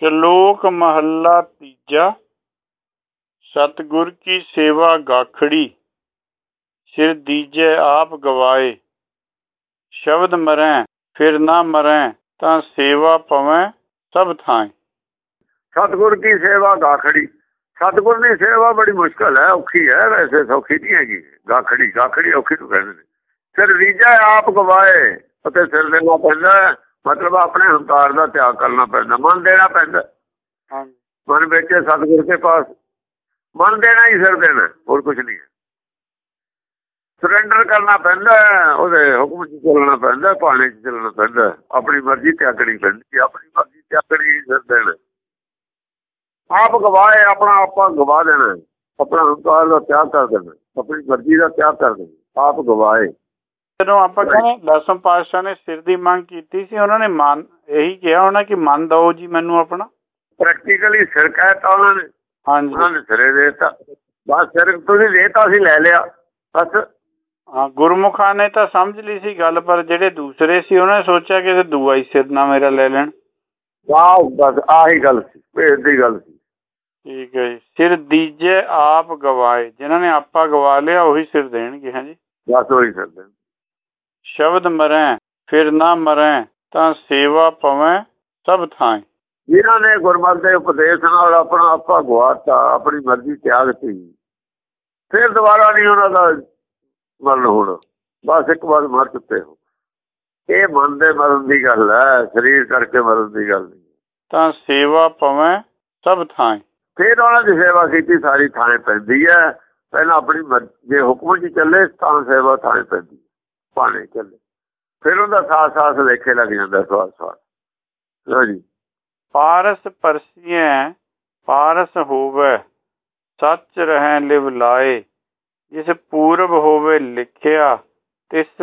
ਸ਼ਲੋਕ ਮਹੱਲਾ ਤੀਜਾ, ਸਤਿਗੁਰ ਕੀ ਸੇਵਾ ਗਾਖੜੀ, ਸਿਰ ਦੀਜੈ ਆਪ ਗਵਾਏ। ਸ਼ਬਦ ਮਰੈ, ਫਿਰ ਨਾ ਮਰੈ, ਤਾਂ ਸੇਵਾ ਪਵੈ ਸਭ ਥਾਂ ਸਤਿਗੁਰ ਦੀ ਸੇਵਾ ਗਾਖੜੀ। ਸਤਿਗੁਰ ਦੀ ਸੇਵਾ ਬੜੀ ਮੁਸ਼ਕਲ ਹੈ, ਔਖੀ ਹੈ, ਵੈਸੇ ਸੌਖੀ ਨਹੀਂ ਹੈਗੀ। ਗਾਖੜੀ ਗਾਖੜੀ ਔਖੀ ਨੂੰ ਕਹਿੰਦੇ ਨੇ। ਸਿਰ ਰੀਜਾ ਆਪ ਗਵਾਏ, ਅਤੇ ਸਿਰ ਦੇਣਾ ਪੈਂਦਾ ਮਤਲਬ ਆਪਣੇ ਹੰਕਾਰ ਦਾ ਤਿਆਗ ਕਰਨਾ ਪੈਂਦਾ ਮਨ ਦੇਣਾ ਪੈਂਦਾ। ਮਨ ਵਿੱਚ ਸਤਿਗੁਰ ਦੇ ਪਾਸ ਮਨ ਦੇਣਾ ਹੀ ਸਿਰ ਦੇਣਾ ਹੋਰ ਕੁਝ ਨਹੀਂ ਸਰੈਂਡਰ ਕਰਨਾ ਪੈਂਦਾ ਉਹਦੇ ਹੁਕਮ 'ਚ ਚੱਲਣਾ ਪੈਂਦਾ ਪਾਣੀ 'ਚ ਚੱਲਣਾ ਪੈਂਦਾ ਆਪਣੀ ਮਰਜ਼ੀ ਤਿਆਗਣੀ ਪੈਂਦੀ ਆਪਣੀ ਮਰਜ਼ੀ ਤਿਆਗਣੀ ਸਿਰ ਦੇਣਾ। ਆਪ ਗਵਾਏ ਆਪਣਾ ਆਪਾਂ ਗਵਾ ਦੇਣਾ ਆਪਣਾ ਹੰਕਾਰ ਦਾ ਤਿਆਗ ਕਰ ਦੇਣਾ ਆਪਣੀ ਮਰਜ਼ੀ ਦਾ ਤਿਆਗ ਕਰ ਦੇਣਾ ਆਪ ਗਵਾਏ ਜਦੋਂ ਆਪਾਂ ਕਹਿੰਦੇ ਦਸਮ ਪਾਤਸ਼ਾਹ ਨੇ ਸਿਰ ਦੀ ਮੰਗ ਕੀਤੀ ਸੀ ਉਹਨਾਂ ਨੇ ਮਨ ਇਹੀ ਕਿਹਾ ਹੋਣਾ ਕਿ ਮਨ ਦਿਓ ਜੀ ਮੈਨੂੰ ਆਪਣਾ। ਪ੍ਰੈਕਟੀਕਲੀ ਸਿਰ ਕਹਿਤਾ ਉਹਨਾਂ ਨੇ। ਹਾਂਜੀ। ਉਹਨਾਂ ਨੇ ਸਿਰੇ ਦੇਤਾ। ਬਸ ਸਿਰ ਤੁਸੀਂ ਦੇਤਾ ਸੀ ਲੈ ਲਿਆ। ਬਸ। ਹਾਂ ਗੁਰਮੁਖਾਂ ਨੇ ਤਾਂ ਸਮਝ ਲਈ ਸੀ ਗੱਲ ਪਰ ਜਿਹੜੇ ਦੂਸਰੇ ਸੀ ਉਹਨਾਂ ਨੇ ਸੋਚਿਆ ਕਿ ਇਹ ਦੂਆ ਹੀ ਸਿਰ ਨਾ ਮੇਰਾ ਲੈ ਲੈਣ। ਵਾਹ ਬਸ ਆਹੀ ਗੱਲ ਸੀ ਭੇਦ ਦੀ ਗੱਲ ਸੀ। ਠੀਕ ਹੈ ਜੀ। ਸਿਰ ਦੀਜੇ ਆਪ ਗਵਾਏ ਜਿਨ੍ਹਾਂ ਨੇ ਆਪਾ ਗਵਾ ਲਿਆ ਉਹੀ ਸਿਰ ਦੇਣਗੇ ਹਾਂਜੀ ਬਸ ਉਹੀ ਸਿਰ ਦੇ ਸ਼ਬਦ ਮਰੈ ਫਿਰ ਨਾ ਮਰੈ ਤਾਂ ਸੇਵਾ ਪਵੈ ਸਭ ਥਾਂ ਜਿਨ੍ਹਾਂ ਨੇ ਗੁਰਮਤਿ ਦੇ ਉਪਦੇਸ਼ ਨਾਲ ਆਪਣਾ ਆਪਾ ਗਵਾਤਾ ਆਪਣੀ ਮਰਜ਼ੀ ਤਿਆਗਤੀ ਫਿਰ ਦੁਬਾਰਾ ਨਹੀਂ ਉਹਨਾਂ ਦਾ ਮਰਨ ਹੋਣਾ। ਬਸ ਇੱਕ ਵਾਰ ਮਰ ਚੁੱਕੇ ਹੋ। ਇਹ ਮਨ ਦੇ ਮਰਨ ਦੀ ਗੱਲ ਹੈ ਸਰੀਰ ਕਰਕੇ ਮਰਨ ਦੀ ਗੱਲ ਨਹੀਂ। ਤਾਂ ਸੇਵਾ ਪਵੈ ਸਭ ਥਾਂ ਫਿਰ ਉਹਨਾਂ ਦੀ ਸੇਵਾ ਕੀਤੀ ਸਾਰੀ ਥਾਂ ਪੈਂਦੀ ਹੈ। ਪਹਿਲਾਂ ਆਪਣੀ ਮਰ- ਜੇ ਹੁਕਮ 'ਚ ਚੱਲੇ ਤਾਂ ਸੇਵਾ ਥਾਂ ਪੈਂਦੀ ਪਾਣੇ ਚੱਲੇ। ਫਿਰ ਉਹਦਾ ਸਾਥ ਸਾਥ ਲੇਖੇ ਲੱਗ ਜਾਂਦਾ ਸਵਾਲ ਸਵਾਲ। ਹਾਂਜੀ ਪਾਰਸ ਪਰਸੀਐ ਪਾਰਸ ਹੋਵੇ ਸੱਚ ਰਹਿ ਲਿਵ ਲਾਏ। ਜਿਸ ਪੂਰਬ ਹੋਵੇ ਲਿਖਿਆ ਤਿਸ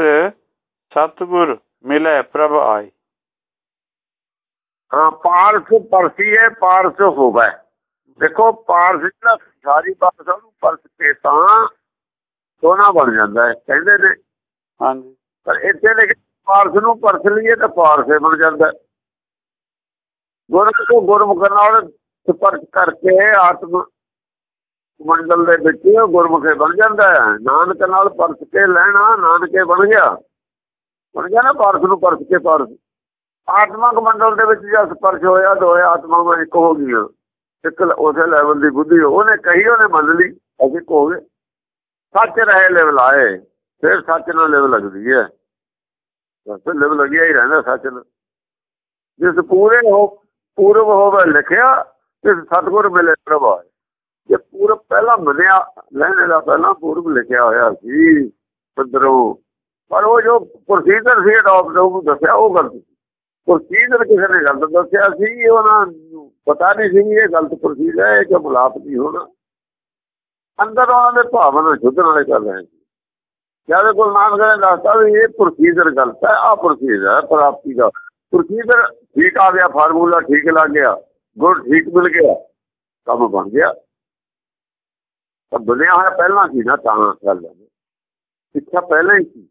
ਸਤਗੁਰ ਮਿਲੇ ਪ੍ਰਭ ਆਏ। ਹਾਂ ਪਾਰਸ ਪਰਸੀ ਹੈ ਪਾਰਸ ਹੋਵੇ। ਦੇਖੋ ਪਾਰਸ ਜਿਹੜਾ ਸਾਰੀ ਬਾਤ ਉਹਨੂੰ ਪਰਸ ਕੇ ਤਾਂ ਸੋਨਾ ਬਣ ਜਾਂਦਾ ਹੈ। ਕਹਿੰਦੇ ਨੇ ਹਾਂਜੀ। ਪਰ ਇੱਥੇ ਲਿਖ ਪਾਰਸ ਨੂੰ ਪਰਸ ਲਈਏ ਤਾਂ ਪਾਰਸੇ ਬਣ ਜਾਂਦਾ। ਗੁਰਮੁਖ ਤੋਂ ਗੁਰਮੁਖ ਨਾਲ ਸਪਰਸ਼ ਕਰਕੇ ਆਤਮ ਮੰਡਲ ਦੇ ਵਿੱਚ ਗੁਰਮੁਖੇ ਬਣ ਜਾਂਦਾ ਹੈ। ਨਾਨਕ ਨਾਲ ਪਰਸ ਕੇ ਲੈਣਾ, ਨਾਨਕੇ ਬਣ ਗਿਆ। ਬਣ ਗਿਆ ਨਾ ਪਾਰਸ ਨੂੰ ਪਰਸ ਕੇ ਪਾਰਸ। ਆਤਮਕ ਮੰਡਲ ਦੇ ਵਿੱਚ ਜਦ ਸਪਰਸ਼ ਹੋਇਆ ਦੋਏ ਆਤਮਾਵਾਂ ਇੱਕ ਹੋ ਗਈਆਂ। ਇੱਕ ਉਸੇ ਲੈਵਲ ਦੀ ਬੁੱਧੀ ਉਹਨੇ ਕਹੀ, ਉਹਨੇ ਮੰਨ ਲਈ। ਅਸੀਂ ਇੱਕ ਹੋ ਗਏ ਸੱਚ ਰਹੇ ਲੈਵਲ ਆਏ ਫਿਰ ਸੱਚ ਨਾਲ ਲਿਵ ਲੱਗਦੀ ਹੈ। ਬਸ ਲਿਵ ਲੱਗਿਆ ਹੀ ਰਹਿੰਦਾ ਸੱਚ ਨਾਲ। ਜਿਸ ਪੂਰੇ ਹੋ ਪੂਰਬ ਹੋਵੇ ਲਿਖਿਆ ਤੇ ਸਤਗੁਰ ਮਿਲੇ ਪ੍ਰਭਾ। ਜੇ ਪੂਰਬ ਪਹਿਲਾਂ ਮੰਨਿਆ ਲੈਣੇ ਦਾ ਪਹਿਲਾਂ ਪੂਰਬ ਲਿਖਿਆ ਹੋਇਆ ਸੀ ਪੰਦਰੋਂ। ਪਰ ਉਹ ਜੋ ਪ੍ਰੋਸੀਜਰ ਸੀ ਅਡਾਪਟ ਉਹ ਦੱਸਿਆ, ਉਹ ਗਲਤ ਸੀ। ਪ੍ਰੋਸੀਜਰ ਕਿਸੇ ਨੇ ਗਲਤ ਦੱਸਿਆ ਸੀ ਉਹਨਾਂ ਨੂੰ ਪਤਾ ਨਹੀਂ ਸੀ ਇਹ ਗਲਤ ਪ੍ਰੋਸੀਜਰ ਹੈ ਕਿ ਬਲਾਪ ਨਹੀਂ ਹੋਣਾ। ਅੰਦਰ ਉਹਨਾਂ ਦੇ ਭਾਵਨਾ ਸ਼ੁੱਧ ਨਾਲੇ ਕਰ ਰਹੇ ਸੀ ਜਦ ਗੁਰੂ ਨਾਨਕ ਨੇ ਦੱਸਤਾ ਵੀ ਇਹ ਪ੍ਰੋਸੀਜਰ ਗਲਤ ਹੈ ਆ ਪ੍ਰੋਸੀਜਰ ਹੈ ਪ੍ਰਾਪਤੀ ਦਾ। ਪ੍ਰੋਸੀਜਰ ਠੀਕ ਆ ਗਿਆ ਫਾਰਮੂਲਾ ਠੀਕ ਲੱਗ ਗਿਆ ਗੁਣ ਠੀਕ ਮਿਲ ਗਿਆ ਕੰਮ ਬਣ ਗਿਆ। ਤਾਂ ਬਣਿਆ ਹੋਇਆ ਪਹਿਲਾਂ ਸੀ ਨਾ ਤਾਂ ਗੱਲ ਹੈ। ਸਿੱਖਿਆ ਪਹਿਲਾਂ ਹੀ ਸੀ।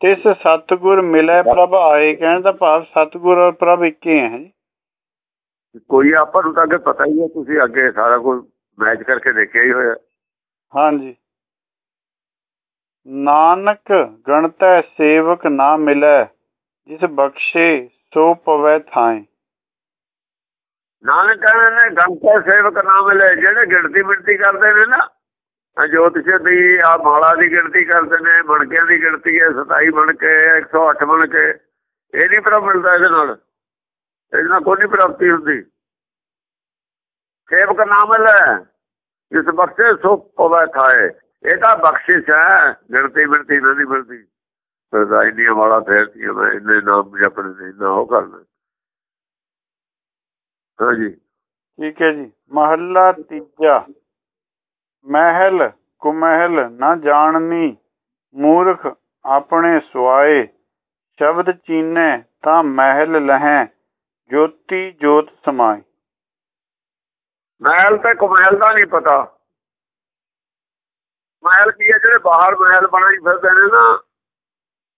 ਤਿਸ ਸਤਗੁਰ ਮਿਲੇ ਪ੍ਰਭ ਆਏ ਕਹਿਣ ਦਾ ਭਾਵ ਸਤਗੁਰ ਔਰ ਪ੍ਰਭ ਇੱਕ ਹੀ ਕੋਈ ਆਪਾਂ ਨੂੰ ਤਾਂ ਅੱਗੇ ਪਤਾ ਹੀ ਹੈ ਤੁਸੀਂ ਅੱਗੇ ਸਾਰਾ ਕੁਝ ਮੈਚ ਕਰਕੇ ਦੇਖਿਆ ਹੀ ਹੋਇਆ। ਹਾਂਜੀ। ਨਾਨਕ ਗਣਤੈ ਸੇਵਕ ਨਾ ਮਿਲੈ, ਜਿਸ ਬਖਸ਼ੇ ਸੋ ਪਵੈ ਥਾਏ ਨਾਨਕ ਕਹਿੰਦੇ ਨੇ ਗੰਤਾ ਸੇਵਕ ਨਾ ਮਿਲੇ, ਜਿਹੜੇ ਗਿਣਤੀ ਮਿਣਤੀ ਕਰਦੇ ਨੇ ਨਾ ਜੋਤਿਸ਼ ਦੀ, ਆ ਮਾਲਾ ਦੀ ਗਿਣਤੀ ਕਰਦੇ ਨੇ, ਮਣਕਿਆਂ ਦੀ ਗਿਣਤੀ ਹੈ 27 ਮਣਕੇ 108 ਮਣਕੇ, ਇਹ ਨਹੀਂ ਪ੍ਰਭ ਮਿਲਦਾ ਇਹਦੇ ਨਾਲ। ਇਹਦੇ ਨਾਲ ਕੋਈ ਨਹੀਂ ਪ੍ਰਾਪਤੀ ਹੁੰਦੀ। ਸੇਵਕ ਨਾ ਮਿਲੇ, ਜਿਸ ਬਖਸ਼ੇ ਸੋ ਪਵੈ ਥਾਏ ਇਹ ਤਾਂ ਬਖਸ਼ਿਸ਼ ਹੈ ਗਿਣਤੀ ਮਿਣਤੀ ਨਹੀਂ ਮਿਲਦੀ ਸਰਦਾ ਇੰਨੀਆਂ ਵਾਲਾ ਫੇਰਤੀ ਮੈਂ ਇੰਨੇ ਨਾਮ ਜਪਣ ਦੇ ਨਾ ਉਹ ਕਰਨਾ। ਹਾਂਜੀ। ਠੀਕ ਹੈ ਜੀ। ਮਹੱਲਾ ਤੀਜਾ। ਮਹਿਲ ਕੁਮਹਿਲ ਨਾ ਜਾਣਨੀ ਮੂਰਖ ਆਪਣੇ ਸੁਆਏ। ਸ਼ਬਦ ਚੀਨੈ ਤਾਂ ਮਹਿਲ ਲਹੈ ਜੋਤੀ ਜੋਤ ਸਮਾਏ। ਮਹਿਲ ਤੇ ਕਮਹਿਲ ਦਾ ਨਹੀਂ ਪਤਾ। ਮਹਿਲ ਕੀ ਹੈ? ਜਿਹੜੇ ਬਾਹਰ ਮਹਿਲ ਬਣਾਈ ਫਿਰਦੇ ਨੇ ਨਾ,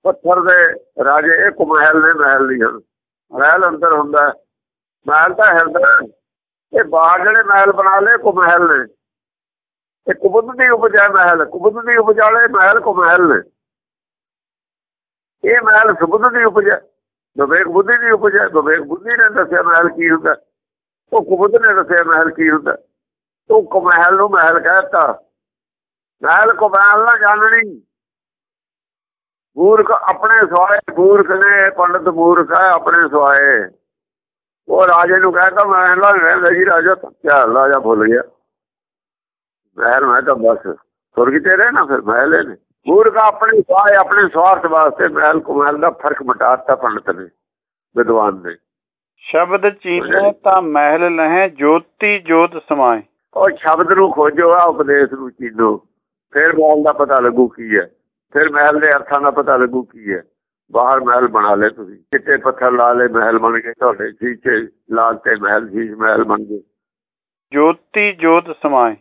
ਪੱਥਰ ਦੇ ਰਾਜੇ ਇਹ ਕਮਹਿਲ ਨੇ ਮਹਿਲ ਨਹੀਂ ਹਨ। ਮਹਿਲ ਅੰਦਰ ਹੁੰਦਾ ਹੈ। ਮਹਿਲ ਤਾਂ ਹਿਰਦਾ ਇਹ ਬਾਹਰ ਜਿਹੜੇ ਮਹਿਲ ਬਣਾ ਲਏ ਕੋ ਨੇ। ਇਹ ਕੁਬੁੱਧ ਦੀ ਉਪਜਾ ਮਹਿਲ, ਕੁਬੁੱਧ ਦੀ ਉਪਜਾਲੇ ਮਹਿਲ ਕੋ ਮਹਿਲ ਨੇ। ਇਹ ਮਹਿਲ ਸੁਬੁੱਧ ਦੀ ਉਪਜਾ, ਵਿਵੇਕ ਬੁੱਧੀ ਦੀ ਉਪਜਾ। ਵਿਵੇਕ ਬੁੱਧੀ ਨੇ ਦੱਸਿਆ ਮਹਿਲ ਕੀ ਹੁੰਦਾ। ਉਹ ਕੁਬੁੱਧ ਨੇ ਦੱਸਿਆ ਮਹਿਲ ਕੀ ਹੁੰਦਾ। ਉਹ ਕਮਹਿਲ ਨੂੰ ਮਹਿਲ ਕਹਿੰਦਾ ਮਹਿਲ ਕੋ ਮਹਿਲ ਨਾ ਜਾਣਣੀ ਮੂਰਖ ਆਪਣੇ ਸਵਾਏ ਮੂਰਖ ਨੇ ਪੰਡਤ ਮੂਰਖ ਹੈ ਆਪਣੇ ਸਵਾਏ। ਉਹ ਰਾਜੇ ਨੂੰ ਕਹਿੰਦਾ ਮਹਿਲ ਨਾਲ ਰਹਿੰਦਾ ਜੀ ਰਾਜਾ ਕਿਆ ਰਾਜਾ ਭੁੱਲ ਗਿਆ। ਮਹਿਲ ਮੈਂ ਤਾਂ ਬਸ ਸੁਰਗ ਤੇ ਰਹਿਣਾ ਫਿਰ ਮਹਿਲ ਨੇ। ਮੂਰਖ ਆਪਣੇ ਸਵਾਏ ਆਪਣੇ ਸਵਾਰਥ ਵਾਸਤੇ ਮਹਿਲ ਕੋ ਮਹਿਲ ਦਾ ਫ਼ਰਕ ਮਿਟਾਤਾ ਪੰਡਤ ਨੇ ਵਿਦਵਾਨ ਨੇ। ਸ਼ਬਦ ਚੀਨੇ ਤਾਂ ਮਹਿਲ ਲਹੇ ਜੋਤੀ ਜੋਤ ਸਮਾਏ। ਉਹ ਸ਼ਬਦ ਨੂੰ ਖੋਜੋ ਆ ਉਪਦੇਸ਼ ਨੂੰ ਚੀਨੋ। ਫਿਰ ਮਹਿਲ ਦਾ ਪਤਾ ਲੱਗੂ ਕੀ ਹੈ। ਫਿਰ ਮਹਿਲ ਦੇ ਅਰਥਾਂ ਦਾ ਪਤਾ ਲੱਗੂ ਕੀ ਹੈ। ਬਾਹਰ ਮਹਿਲ ਬਣਾ ਲੈ ਤੁਸੀਂ। ਚਿੱਟੇ ਪੱਥਰ ਲਾ ਲੈ ਮਹਿਲ ਬਣ ਗਏ। ਤੁਹਾਡੇ ਸ਼ੀਸ਼ੇ ਲਾਲ ਤੇ ਮਹਿਲ ਸ਼ੀਸ਼ ਮਹਿਲ ਬਣ ਗਏ। ਜੋਤੀ ਜੋਤ ਸਮਾਏ।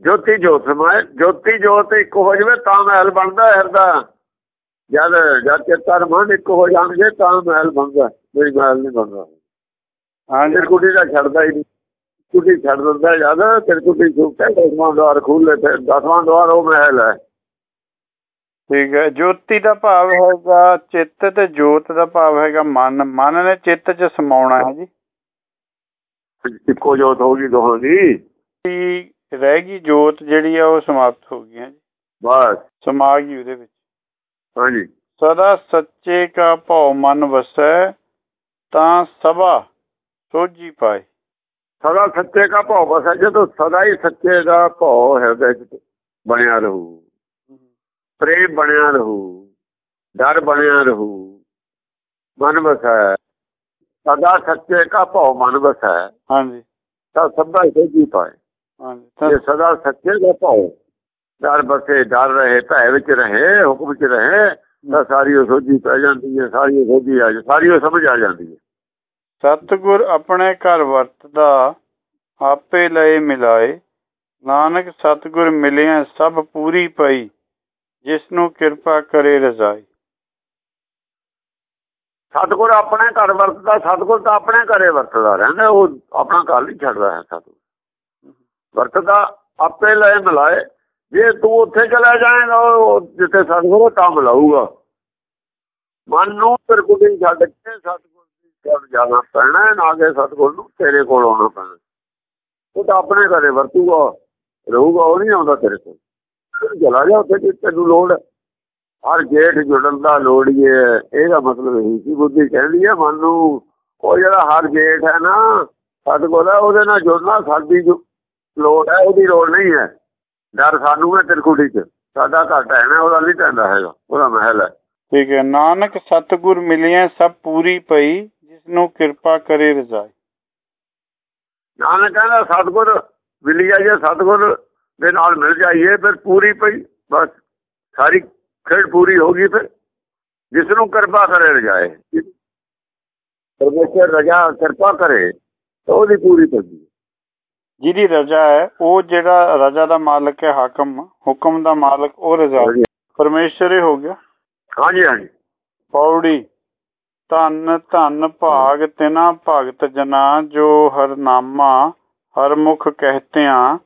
ਜੋਤੀ ਜੋਤ ਸਮਾਏ। ਜੋਤੀ ਜੋਤ ਇੱਕ ਹੋ ਜਵੇ ਤਾਂ ਮਹਿਲ ਬਣਦਾ ਹਿਰਦਾ। ਜਦ ਜਦ ਚੇਤਨ ਮਨ ਇੱਕ ਹੋ ਜਾਣਗੇ ਤਾਂ ਮਹਿਲ ਬਣਦਾ। ਕੋਈ ਮਹਿਲ ਨਹੀਂ ਬਣਦਾ। ਹਾਂਜੀ। ਫਿਰ ਕੁੜੀ ਦਾ ਛੱਡਦਾ ਹੀ ਨਹੀਂ। ਕੁੜੀ ਛੱਡ ਦਿੰਦਾ ਜਦ ਫਿਰ ਕੁੜੀ ਸੁੱਕਦਾ ਦਸਵਾਂ ਦਵਾਰ ਖੁੱਲੇ ਫਿਰ ਦਸਵਾਂ ਦਵਾਰ ਉਹ ਮਹਿਲ ਹੈ। ਠੀਕ ਹੈ ਜੋਤੀ ਦਾ ਭਾਵ ਹੈਗਾ ਚਿੱਤ ਤੇ ਜੋਤ ਦਾ ਭਾਵ ਹੈਗਾ ਮਨ। ਮਨ ਨੇ ਚਿੱਤ 'ਚ ਸਮਾਉਣਾ ਹੈ ਜੀ। ਇੱਕੋ ਜੋਤ ਹੋ ਗਈ ਦੋਹਾਂ ਦੀ। ਰਹਿ ਗਈ ਜੋਤ ਜਿਹੜੀ ਆ ਉਹ ਸਮਾਪਤ ਹੋ ਗਈ ਹੈ ਜੀ। ਬਸ। ਸਮਾ ਗਈ ਉਹਦੇ ਵਿੱਚ। ਹਾਂਜੀ। ਸਦਾ ਸੱਚੇ ਕਾ ਭਉ ਮਨ ਵਸੈ ਤਾਂ ਸਭਾ ਸੋਝੀ ਪਾਏ। ਸਦਾ ਸੱਚੇ ਦਾ ਭਾਵ ਬਸ ਜਦੋਂ ਸਦਾ ਹੀ ਸੱਚੇ ਦਾ ਭਾਵ ਹਿਰਦੇ ਚ ਬਣਿਆ ਰਹੂ। ਪ੍ਰੇਮ ਬਣਿਆ ਰਹੂ ਡਰ ਬਣਿਆ ਰਹੂ ਮਨ ਵਸੈ। ਸਦਾ ਸੱਚੇ ਦਾ ਭਾਵ ਮਨ ਵਸੈ। ਹਾਂਜੀ। ਤਾਂ ਸਭਾ ਹੀ ਸੋਝੀ ਪਾਏ। ਹਾਂਜੀ ਜੇ ਸਦਾ ਸੱਚੇ ਦਾ ਭਾਵ ਡਰ ਬਸੇ ਡਰ ਰਹੇ ਭੈ ਵਿੱਚ ਰਹੇ ਹੁਕਮ ਚ ਰਹੇ ਤਾਂ ਸਾਰੀ ਉਹ ਸੋਝੀ ਪੈ ਜਾਂਦੀ ਹੈ ਸਾਰੀ ਉਹ ਸੋਝੀ ਆ ਜਾ ਸਾਰੀ ਉਹ ਸਮਝ ਆ ਜਾਂਦੀ ਹੈ। ਸਤਿਗੁਰ ਆਪਣੇ ਘਰ ਵਰਤਦਾ, ਆਪੇ ਲਏ ਮਿਲਾਏ। ਨਾਨਕ ਸਤਿਗੁਰ ਮਿਲਿਆ, ਸਭ ਪੂਰੀ ਪਈ ਜਿਸ ਨੂੰ ਕਿਰਪਾ ਕਰੇ ਰਜ਼ਾਈ। ਸਤਗੁਰ ਆਪਣੇ ਘਰ ਵਰਤਦਾ, ਸਤਗੁਰ ਤਾਂ ਆਪਣੇ ਘਰੇ ਵਰਤਦਾ ਰਹਿੰਦਾ, ਉਹ ਆਪਣਾ ਘਰ ਨਹੀਂ ਛੱਡਦਾ ਹੈ ਸਤਗੁਰ। ਵਰਤਦਾ, ਆਪੇ ਲੈ ਮਿਲਾਏ। ਜੇ ਤੂੰ ਉੱਥੇ ਚਲਾ ਜਾਏਗਾ ਜਿੱਥੇ ਸਤਗੁਰ ਤਾਂ ਮਿਲਾਊਗਾ ਮਨ ਨੂੰ ਤਰਕੁੜੀ ਛੱਡ ਕੇ ਸਤਗੁਰ ਕੋਲ ਜਾਣਾ ਪੈਣਾ ਨਾ ਕਿ ਸਤਗੁਰ ਨੂੰ ਤੇਰੇ ਕੋਲ ਆਉਣਾ ਪੈਣਾ ਉਹ ਤਾਂ ਆਪਣੇ ਘਰੇ ਵਰਤੂਗਾ, ਰਹੂਗਾ, ਉਹ ਨਹੀਂ ਆਉਂਦਾ ਤੇਰੇ ਕੋਲ। ਚਲਾ ਜਾ ਉੱਥੇ, ਜੇ ਤੈਨੂੰ ਲੋੜ ਹਰ ਜੇਠ ਜੁੜਨ ਦਾ ਲੋੜੀਏ ਇਹਦਾ ਮਤਲਬ ਇਹ ਸੀ, ਬੁੱਧੀ ਕਹਿੰਦੀ ਹੈ, ਮਨ ਨੂੰ ਉਹ ਜਿਹੜਾ ਹਰ ਜੇਠ ਹੈ ਨਾ, ਸਤਗੁਰ ਹੈ, ਉਹਦੇ ਨਾਲ ਜੁੜਨਾ ਸਾਡੀ ਲੋੜ ਹੈ, ਉਹਦੀ ਲੋੜ ਨਹੀਂ ਹੈ। ਡਰ ਸਾਨੂੰ ਹੈ ਤਿਰਕੁੜੀ ਚ। ਸਾਡਾ ਘਟ ਹੈ ਨਾ ਉਹਦਾ ਨਹੀਂ ਪੈਂਦਾ ਹੈਗਾ, ਉਹਦਾ ਮਹਿਲ ਹੈ। ਠੀਕ ਹੈ, ਨਾਨਕ ਸਤਿਗੁਰ ਮਿਲਿਆ ਸਭ ਪੂਰੀ ਪਈ। ਨੂੰ ਕਿਰਪਾ ਕਰੇ ਰਜ਼ਾਈ। ਨਾਨਕ ਕਹਿੰਦਾ ਸਤਗੁਰ ਮਿਲ ਜਾਈਏ ਸਤਗੁਰ ਦੇ ਨਾਲ ਮਿਲ ਜਾਈਏ। ਫਿਰ ਪੂਰੀ ਪਈ ਬਸ ਸਾਰੀ ਖੇਡ ਪੂਰੀ ਹੋ ਗਈ ਫਿਰ। ਜਿਸ ਨੂੰ ਕਿਰਪਾ ਕਰੇ ਰਜਾਏ ਪਰਮੇਸ਼ਰ ਰਜਾ ਕਿਰਪਾ ਕਰੇ ਤਾਂ ਉਹਦੀ ਪੂਰੀ ਪਈ ਜਿਹਦੀ ਰਜ਼ਾ ਹੈ ਉਹ ਜਿਹੜਾ ਰਜ਼ਾ ਦਾ ਮਾਲਕ ਹੈ ਹਾਕਮ ਹੁਕਮ ਦਾ ਮਾਲਕ ਉਹ ਰਜ਼ਾ। ਪਰਮੇਸ਼ਰ ਹੀ ਹੋ ਗਿਆ। ਹਾਂਜੀ ਹਾਂਜੀ। ਪੌੜੀ। ਧੰਨ ਧੰਨ ਭਾਗ ਤਿਨਾ ਭਗਤ ਜਨਾ ਜੋ ਹਰ ਨਾਮਾ ਮੁਖ ਕਹਤਿਆਂ,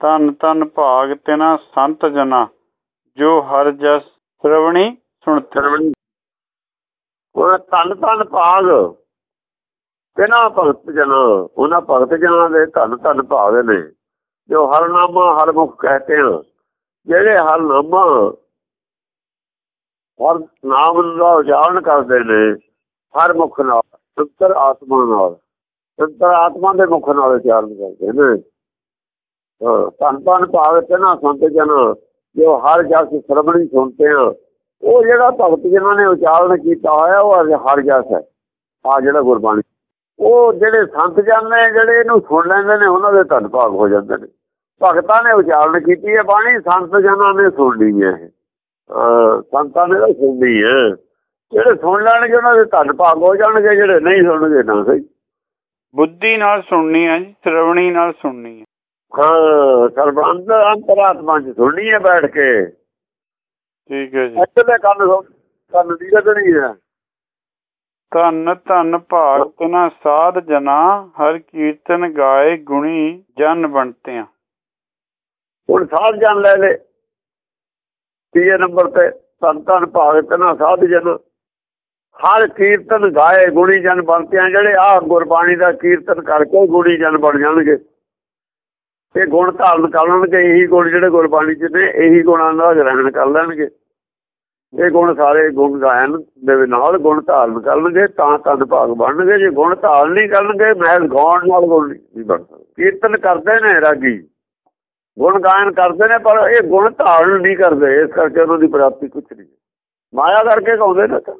ਧੰਨ ਧੰਨ ਭਾਗ ਤਿਨਾ ਸੰਤ ਜਨਾ, ਜੋ ਹਰ ਜਸ ਸ਼੍ਰਵਣੀ ਸੁਣਤ। ਉਹ ਤਨ ਤਨ ਭਾਗ ਕਿਨਾ ਭਗਤ ਜਨਾ, ਉਹਨਾਂ ਭਗਤ ਜਨਾਂ ਦੇ ਧੰਨ ਧੰਨ ਭਾਗ ਨੇ, ਜੋ ਹਰਨਾਮਾ ਹਰ ਮੁਖ ਕਹਤੇ ਜਿਹੜੇ ਹਰਨਾਮਾ ਹਰ ਨਾਮ ਦਾ ਉਚਾਰਨ ਕਰਦੇ ਨੇ ਹਰ ਮੁਖ ਨਾਲ ਸੁਤਰ ਆਤਮਾ ਨਾਲ। ਸੁਤਰ ਆਤਮਾ ਦੇ ਮੁਖ ਨਾਲ ਉਚਾਰਨ ਕਰਦੇ ਨੇ। ਹਾਂ, ਧੰਨ ਧੰਨ ਭਾਗ ਕਿਨਾ ਸੰਤ ਜਨ ਜੋ ਹਰ ਜਸ ਸਰਵਣੀ ਸੁਣਤੇ ਹਨ ਉਹ ਜਿਹੜਾ ਭਗਤ ਜਿਨ੍ਹਾਂ ਨੇ ਉਚਾਰਨ ਕੀਤਾ ਹੋਇਆ ਉਹ ਹਰ ਜਸ ਹੈ। ਆ ਜਿਹੜਾ ਗੁਰਬਾਣੀ। ਉਹ ਜਿਹੜੇ ਸੰਤ ਜਨ ਨੇ ਜਿਹੜੇ ਇਹਨੂੰ ਸੁਣ ਲੈਂਦੇ ਨੇ ਉਹਨਾਂ ਦੇ ਧੰਨ ਭਾਗ ਹੋ ਜਾਂਦੇ ਨੇ। ਭਗਤਾਂ ਨੇ ਉਚਾਰਨ ਕੀਤੀ ਹੈ ਬਾਣੀ ਸੰਤ ਜਨਾਂ ਨੇ ਸੁਣ ਲਈ ਹੈ। ਸੰਤਾਂ ਨੇ ਤਾਂ ਸੁਣਨੀ ਹੈ। ਜਿਹੜੇ ਸੁਣ ਲੈਣਗੇ ਉਹਨਾਂ ਦੇ ਧੰਨ ਭਾਗ ਹੋ ਜਾਣਗੇ ਜਿਹੜੇ ਨਹੀਂ ਸੁਣਨਗੇ ਨਾ ਸਹੀ। ਬੁੱਧੀ ਨਾਲ ਸੁਣਨੀ ਹੈ ਜੀ ਸ਼੍ਰਵਣੀ ਨਾਲ ਸੁਣਨੀ ਹੈ। ਹਾਂ ਸਰਬੰਧ ਅੰਤਰਾਤਮਾ ਚ ਸੁਣਨੀ ਹੈ ਬੈਠ ਕੇ। ਠੀਕ ਹੈ ਜੀ। ਅੱਛੇ ਦੇ ਕੰਨ ਕੰਨ ਦੀ ਨਹੀਂ ਹੈ। ਧੰਨ ਧੰਨ ਭਾਗ ਤਿਨਾ ਸਾਧ ਜਨਾ ਹਰ ਕੀਰਤਨ ਗਾਏ ਗੁਣੀ ਜਨ ਬਣਤਿਆਂ। ਹੁਣ ਸਾਧ ਜਨ ਲੈ ਲੈ। ਤੀਏ ਨੰਬਰ ਤੇ ਧੰਨ ਧੰਨ ਭਾਗ ਤਿਨਾ ਸਾਧ ਜਨ। ਹਰ ਕੀਰਤਨ ਗਾਏ ਗੁਣੀ ਜਨ ਬਣਤਿਆਂ ਜਿਹੜੇ ਆ ਗੁਰਬਾਣੀ ਦਾ ਕੀਰਤਨ ਕਰਕੇ ਗੁਣੀ ਜਨ ਬਣ ਜਾਣਗੇ। ਇਹ ਗੁਣ ਧਾਰਨ ਕਰ ਲੈਣਗੇ, ਇਹੀ ਗੁਣ ਜਿਹੜੇ ਗੁਰਬਾਣੀ ਚ ਨੇ, ਇਹੀ ਗੁਣਾਂ ਦਾ ਗ੍ਰਹਿਣ ਕਰ ਲੈਣਗੇ। ਇਹ ਗੁਣ ਸਾਰੇ ਗੁਣ ਗਾਇਨ ਦੇ ਨਾਲ ਗੁਣ ਧਾਰਨ ਕਰਨਗੇ, ਤਾਂ ਤਨ ਭਾਗ ਬਣਨਗੇ। ਜੇ ਗੁਣ ਧਾਰਨ ਨਹੀਂ ਕਰਨਗੇ, ਮਹਿਲ ਗਾਉਣ ਨਾਲ ਗੁਣ ਨਹੀਂ ਬਣ ਸਕਦੇ। ਕੀਰਤਨ ਕਰਦੇ ਨੇ ਰਾਗੀ। ਗੁਣ ਗਾਇਨ ਕਰਦੇ ਨੇ, ਪਰ ਇਹ ਗੁਣ ਧਾਰਨ ਨਹੀਂ ਕਰਦੇ, ਇਸ ਕਰਕੇ ਉਹਨਾਂ ਦੀ ਪ੍ਰਾਪਤੀ ਕੁਛ ਨਹੀਂ। ਮਾਇਆ ਕਰਕੇ ਗਾਉਂਦੇ ਨੇ ਤਾਂ।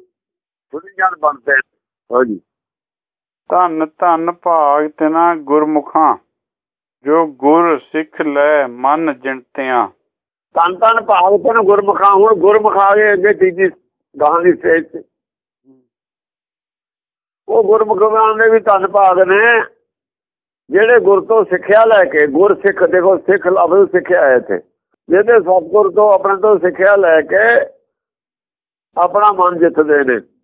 ਜਾਨ ਬਣਦੇ ਹਾਂਜੀ। ਧੰਨ ਧੰਨ ਭਾਗ ਤਿਨਾ ਗੁਰਮੁਖਾਂ ਜੋ ਗੁਰ ਸਿੱਖ ਲੈ ਮਨ ਜਿਣਤਿਆਂ। ਤਨ ਤਨ ਭਾਗ ਤਨ ਗੁਰਮੁਖਾਂ ਹੁਣ ਗੁਰਮੁਖਾ ਗਏ ਅੱਗੇ ਤੀਜੀ ਗਾਂ ਦੀ ਤੇ। ਉਹ ਗੁਰਮੁਖਾਂ ਦੇ ਵੀ ਤਨ ਭਾਗ ਨੇ ਜਿਹੜੇ ਗੁਰ ਤੋਂ ਸਿੱਖਿਆ ਲੈ ਕੇ ਗੁਰ ਸਿੱਖ ਦੇਖੋ ਸਿੱਖ ਲਫ਼ਜ਼ ਸਿੱਖਿਆ ਹੈ ਇੱਥੇ। ਜਿਹਦੇ ਸਤਗੁਰ ਤੋਂ ਆਪਣੇ ਤੋਂ ਸਿੱਖਿਆ ਲੈ ਕੇ ਆਪਣਾ ਮਨ ਜਿੱਤਦੇ ਨੇ।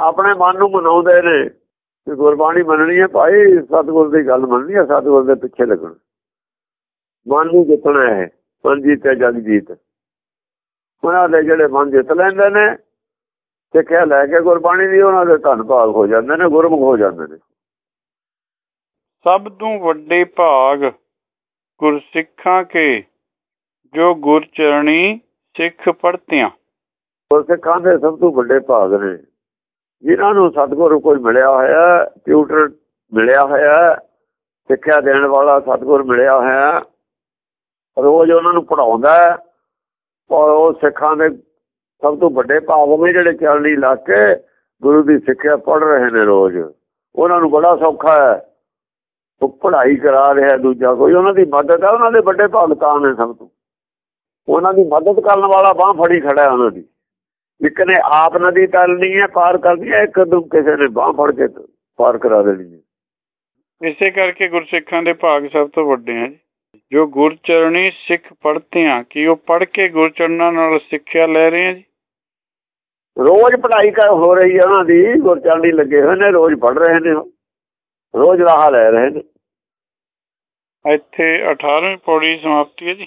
ਆਪਣੇ ਮਨ ਨੂੰ ਮਨਾਉਂਦੇ ਨੇ ਕਿ ਗੁਰਬਾਣੀ ਮੰਨਣੀ ਹੈ ਭਾਈ ਸਤਗੁਰ ਦੀ ਗੱਲ ਮੰਨਣੀ ਹੈ ਸਤਗੁਰ ਦੇ ਪਿੱਛੇ ਲੱਗਣਾ। ਮਨ ਨੂੰ ਜਿੱਤਣਾ ਹੈ ਮਨ ਜੀਤੇ ਜਗ ਜੀਤ। ਉਹਨਾਂ ਦੇ ਜਿਹੜੇ ਮਨ ਜਿੱਤ ਲੈਂਦੇ ਨੇ ਸਿੱਖਿਆ ਲੈ ਕੇ ਗੁਰਬਾਣੀ ਦੀ ਉਹਨਾਂ ਦੇ ਧੰਨ ਭਾਗ ਹੋ ਜਾਂਦੇ ਨੇ ਗੁਰਮੁਖ ਹੋ ਜਾਂਦੇ ਨੇ। ਸਭ ਤੋਂ ਵੱਡੇ ਭਾਗ ਗੁਰਸਿੱਖਾਂ ਕੇ ਜੋ ਗੁਰ ਚਰਣੀ ਸਿੱਖ ਪੜਤਿਆਂ ਗੁਰਸਿੱਖਾਂ ਦੇ ਸਭ ਤੋਂ ਵੱਡੇ ਭਾਗ ਨੇ। ਜਿਨ੍ਹਾਂ ਨੂੰ ਸਤਿਗੁਰੂ ਕੋਈ ਮਿਲਿਆ ਹੋਇਆ ਟਿਊਟਰ ਮਿਲਿਆ ਹੋਇਆ, ਸਿੱਖਿਆ ਦੇਣ ਵਾਲਾ ਸਤਿਗੁਰ ਮਿਲਿਆ ਹੋਇਆ, ਰੋਜ਼ ਉਹਨਾਂ ਨੂੰ ਪੜਾਉਂਦਾ ਔਰ ਉਹ ਸਿੱਖਾਂ ਦੇ ਸਭ ਤੋਂ ਵੱਡੇ ਭਾਗ ਜਿਹੜੇ ਚਰਨੀ ਲਾ ਕੇ ਗੁਰੂ ਦੀ ਸਿੱਖਿਆ ਪੜ ਰਹੇ ਨੇ ਰੋਜ਼। ਉਹਨਾਂ ਨੂੰ ਬੜਾ ਸੌਖਾ ਹੈ। ਉਹ ਪੜ੍ਹਾਈ ਕਰਾ ਰਿਹਾ ਦੂਜਾ ਕੋਈ। ਉਹਨਾਂ ਦੀ ਮਦਦ ਹੈ। ਉਹਨਾਂ ਦੇ ਵੱਡੇ ਭਗਤਾਂ ਨੇ ਸਭ ਤੋਂ। ਉਹਨਾਂ ਦੀ ਮਦਦ ਕਰਨ ਵਾਲਾ ਬਾਹ ਫੜੀ ਖੜਾ ਹੈ ਉਹਨਾਂ ਦੀ। ਇੱਕ ਨੇ ਆਪ ਨਦੀ ਤਲਣੀ ਹੈ ਪਾਰ ਕਰਨੀ ਹੈ ਇੱਕ ਦੂ ਕਿਸੇ ਨੇ ਬਾਹ ਫੜ ਕੇ ਪਾਰ ਕਰਾ ਦੇਣੀ ਹੈ। ਇਸੇ ਕਰਕੇ ਗੁਰਸਿੱਖਾਂ ਦੇ ਭਾਗ ਸਭ ਤੋਂ ਵੱਡੇ ਆ ਜੀ। ਜੋ ਗੁਰਚਰਣੀ ਸਿੱਖ ਪੜਤਿਆਂ ਕਿ ਉਹ ਪੜ ਕੇ ਗੁਰਚਰਨਾਂ ਨਾਲ ਸਿੱਖਿਆ ਲੈ ਰਹੇ ਆ ਜੀ? ਰੋਜ਼ ਪੜ੍ਹਾਈ ਕਰ ਹੋ ਰਹੀ ਹੈ ਉਹਨਾਂ ਦੀ ਗੁਰਚਰਣੀ ਲੱਗੇ ਹੋਏ ਨੇ ਰੋਜ਼ ਪੜ ਰਹੇ ਨੇ ਰੋਜ਼ ਰਾਹ ਲੈ ਰਹੇ ਨੇ। ਇੱਥੇ 18ਵੀਂ ਪੌੜੀ ਸਮਾਪਤੀ ਹੈ ਜੀ।